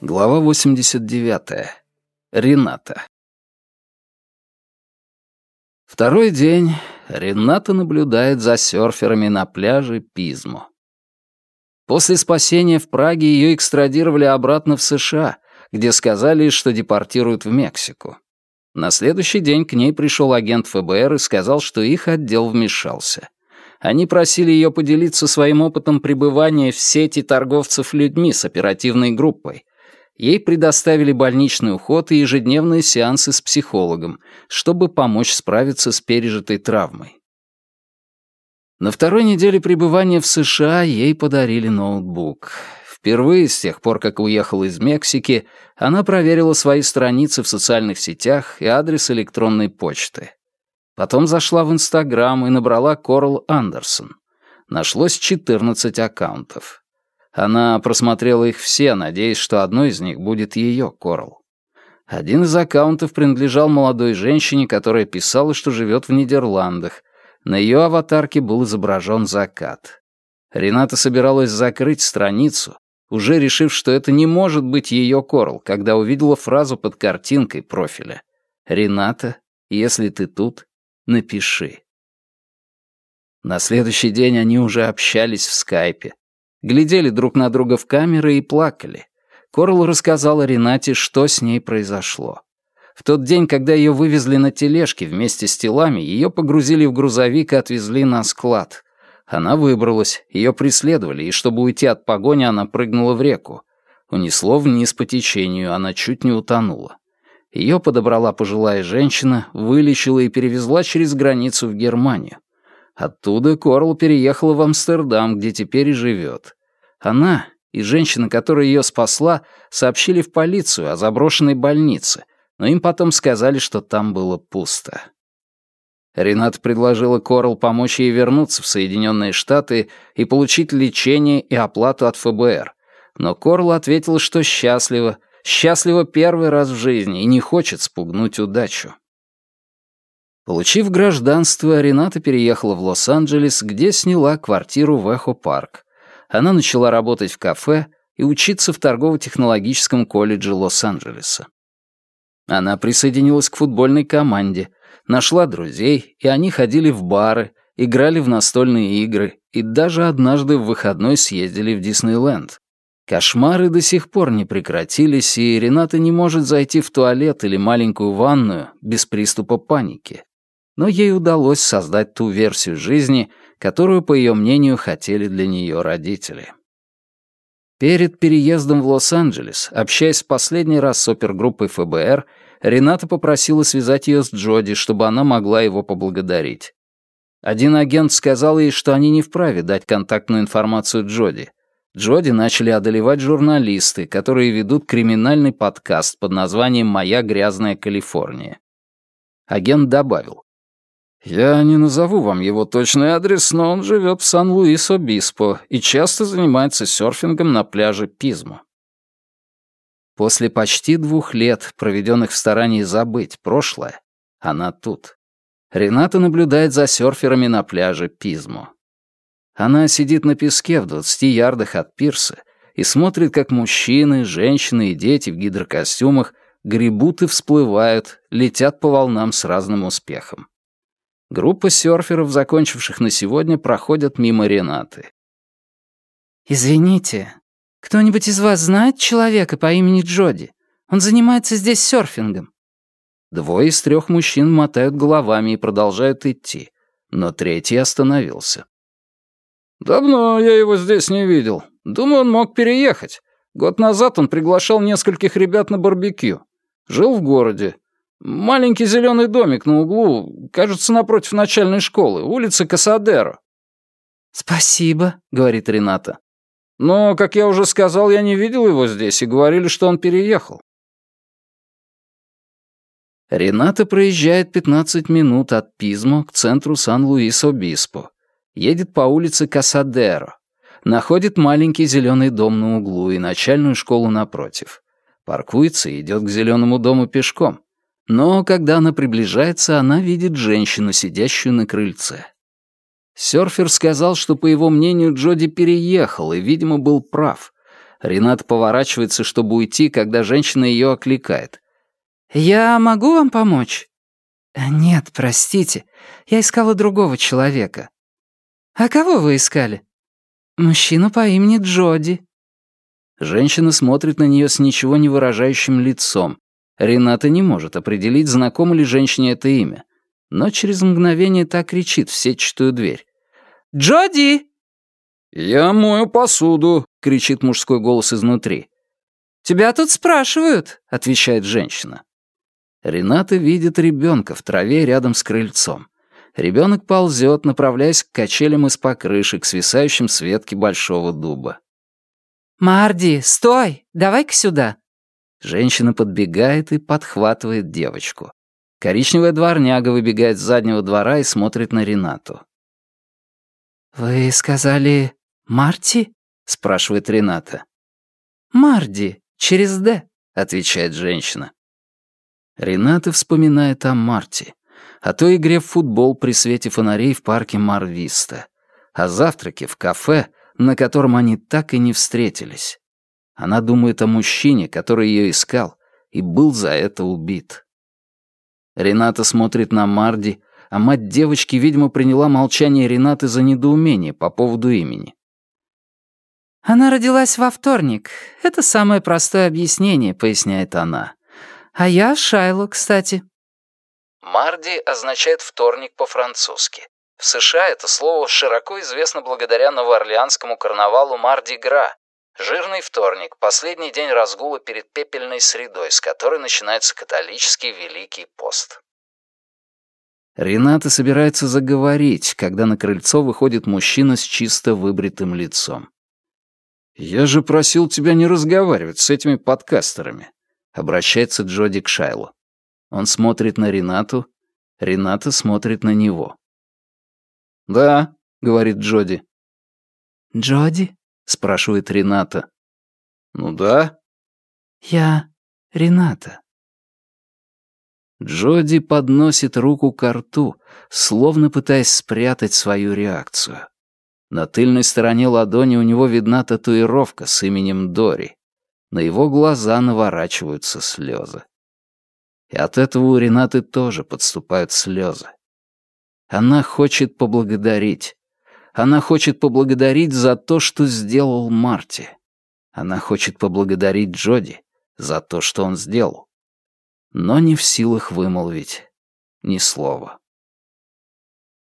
Глава 89. Рената. Второй день Рената наблюдает за серферами на пляже Пизмо. После спасения в Праге ее экстрадировали обратно в США, где сказали, что депортируют в Мексику. На следующий день к ней пришел агент ФБР и сказал, что их отдел вмешался. Они просили ее поделиться своим опытом пребывания в сети торговцев людьми с оперативной группой. Ей предоставили больничный уход и ежедневные сеансы с психологом, чтобы помочь справиться с пережитой травмой. На второй неделе пребывания в США ей подарили ноутбук. Впервые с тех пор, как уехала из Мексики, она проверила свои страницы в социальных сетях и адрес электронной почты. Потом зашла в Инстаграм и набрала Корл Андерсон. Нашлось 14 аккаунтов. Она просмотрела их все, надеясь, что одной из них будет ее Корл. Один из аккаунтов принадлежал молодой женщине, которая писала, что живет в Нидерландах. На ее аватарке был изображен закат. Рената собиралась закрыть страницу, уже решив, что это не может быть ее Корл, когда увидела фразу под картинкой профиля. «Рената, если ты тут, напиши». На следующий день они уже общались в скайпе. Глядели друг на друга в камеры и плакали. Корл рассказала Ренате, что с ней произошло. В тот день, когда ее вывезли на тележке вместе с телами, ее погрузили в грузовик и отвезли на склад. Она выбралась, ее преследовали, и чтобы уйти от погони, она прыгнула в реку. Унесло вниз по течению, она чуть не утонула. Ее подобрала пожилая женщина, вылечила и перевезла через границу в Германию. Оттуда Корл переехала в Амстердам, где теперь и живет. Она и женщина, которая ее спасла, сообщили в полицию о заброшенной больнице, но им потом сказали, что там было пусто. Ренат предложила Корл помочь ей вернуться в Соединенные Штаты и получить лечение и оплату от ФБР. Но Корл ответила, что счастлива, счастлива первый раз в жизни и не хочет спугнуть удачу. Получив гражданство, Рената переехала в Лос-Анджелес, где сняла квартиру в Эхо-парк. Она начала работать в кафе и учиться в торгово-технологическом колледже Лос-Анджелеса. Она присоединилась к футбольной команде, нашла друзей, и они ходили в бары, играли в настольные игры и даже однажды в выходной съездили в Диснейленд. Кошмары до сих пор не прекратились, и Рената не может зайти в туалет или маленькую ванную без приступа паники но ей удалось создать ту версию жизни, которую, по ее мнению, хотели для нее родители. Перед переездом в Лос-Анджелес, общаясь в последний раз с опергруппой ФБР, Рената попросила связать ее с Джоди, чтобы она могла его поблагодарить. Один агент сказал ей, что они не вправе дать контактную информацию Джоди. Джоди начали одолевать журналисты, которые ведут криминальный подкаст под названием «Моя грязная Калифорния». Агент добавил, я не назову вам его точный адрес, но он живет в Сан-Луис-Обиспо и часто занимается серфингом на пляже Пизмо. После почти двух лет, проведенных в старании забыть прошлое, она тут. Рената наблюдает за серферами на пляже Пизмо. Она сидит на песке в 20 ярдах от пирса и смотрит, как мужчины, женщины и дети в гидрокостюмах гребут и всплывают, летят по волнам с разным успехом. Группа серферов, закончивших на сегодня, проходят мимо Ренаты. «Извините, кто-нибудь из вас знает человека по имени Джоди? Он занимается здесь серфингом». Двое из трех мужчин мотают головами и продолжают идти, но третий остановился. «Давно я его здесь не видел. Думаю, он мог переехать. Год назад он приглашал нескольких ребят на барбекю. Жил в городе. Маленький зеленый домик на углу, кажется, напротив начальной школы, улица Касадеро». «Спасибо», — говорит Рената. «Но, как я уже сказал, я не видел его здесь, и говорили, что он переехал». Рената проезжает 15 минут от Пизмо к центру Сан-Луис-Обиспо. Едет по улице Касадеро. Находит маленький зеленый дом на углу и начальную школу напротив. Паркуется и идет к зеленому дому пешком. Но когда она приближается, она видит женщину, сидящую на крыльце. Сёрфер сказал, что, по его мнению, Джоди переехал и, видимо, был прав. Ренат поворачивается, чтобы уйти, когда женщина ее окликает. «Я могу вам помочь?» «Нет, простите. Я искала другого человека». «А кого вы искали?» «Мужчину по имени Джоди». Женщина смотрит на нее с ничего не выражающим лицом. Рената не может определить, знакомо ли женщине это имя. Но через мгновение так кричит в сетчатую дверь. «Джоди!» «Я мою посуду!» — кричит мужской голос изнутри. «Тебя тут спрашивают», — отвечает женщина. Рената видит ребенка в траве рядом с крыльцом. Ребенок ползет, направляясь к качелям из покрышек, свисающим с ветки большого дуба. «Марди, стой! Давай-ка сюда!» Женщина подбегает и подхватывает девочку. Коричневая дворняга выбегает с заднего двора и смотрит на Ренату. «Вы сказали Марти?» — спрашивает Рената. «Марди, через «Д», — отвечает женщина. Рената вспоминает о Марти, о той игре в футбол при свете фонарей в парке Марвиста, о завтраке в кафе, на котором они так и не встретились. Она думает о мужчине, который ее искал, и был за это убит. Рената смотрит на Марди, а мать девочки, видимо, приняла молчание Ренаты за недоумение по поводу имени. «Она родилась во вторник. Это самое простое объяснение», — поясняет она. «А я Шайло, кстати». «Марди» означает «вторник» по-французски. В США это слово широко известно благодаря новоорлеанскому карнавалу Марди-Гра. Жирный вторник — последний день разгула перед пепельной средой, с которой начинается католический Великий пост. Рената собирается заговорить, когда на крыльцо выходит мужчина с чисто выбритым лицом. «Я же просил тебя не разговаривать с этими подкастерами», — обращается Джоди к Шайлу. Он смотрит на Ренату, Рената смотрит на него. «Да», — говорит Джоди. «Джоди?» — спрашивает Рената. «Ну да». «Я Рената». Джоди подносит руку к рту, словно пытаясь спрятать свою реакцию. На тыльной стороне ладони у него видна татуировка с именем Дори. На его глаза наворачиваются слезы. И от этого у Ренаты тоже подступают слезы. Она хочет поблагодарить. Она хочет поблагодарить за то, что сделал Марти. Она хочет поблагодарить Джоди за то, что он сделал но не в силах вымолвить ни слова.